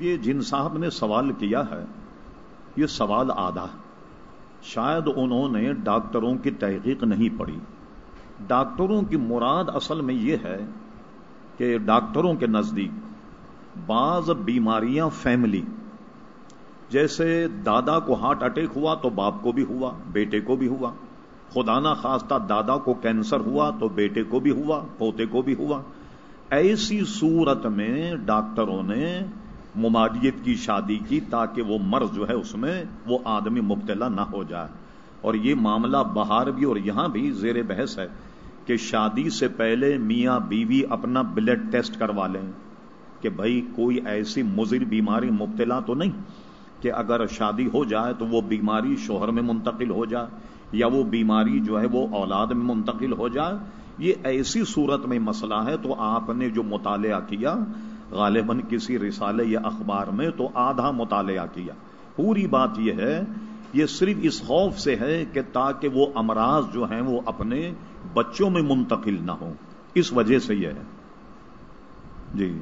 یہ جن صاحب نے سوال کیا ہے، یہ سوال آدھا۔ شاید انہوں نے ڈاکٹروں کی تحقیق نہیں پڑھی۔ ڈاکٹروں کی مراد اصل میں یہ ہے کہ ڈاکٹروں کے نزدیک بعض بیماریاں فیملی جیسے دادا کو ہارٹ اٹیک ہوا تو باپ کو بھی ہوا، بیٹے کو بھی ہوا۔ خدا نہ خواستہ دادا کو کینسر ہوا تو بیٹے کو بھی ہوا، پوتے کو بھی ہوا۔ ایسی صورت میں ڈاکٹروں نے ممالیت کی شادی کی تاکہ وہ مرض جو ہے اس میں وہ آدمی مبتلا نہ ہو جائے۔ اور یہ معاملہ باہر بھی اور یہاں بھی زیر بحث ہے کہ شادی سے پہلے میاں بیوی اپنا بلڈ ٹیسٹ کروا لیں کہ بھائی کوئی ایسی مضر بیماری مبتلا تو نہیں کہ اگر شادی ہو جائے تو وہ بیماری شوہر میں منتقل ہو جائے یا وہ بیماری جو ہے وہ اولاد میں منتقل ہو جائے۔ یہ ایسی صورت میں مسئلہ ہے تو آپ نے جو مطالعہ کیا غالباً کسی رسالے یا اخبار میں تو آدھا مطالعہ کیا۔ پوری بات یہ ہے، یہ صرف اس خوف سے ہے کہ تاکہ وہ امراض جو ہیں وہ اپنے بچوں میں منتقل نہ ہوں۔ اس وجہ سے یہ ہے۔ جی۔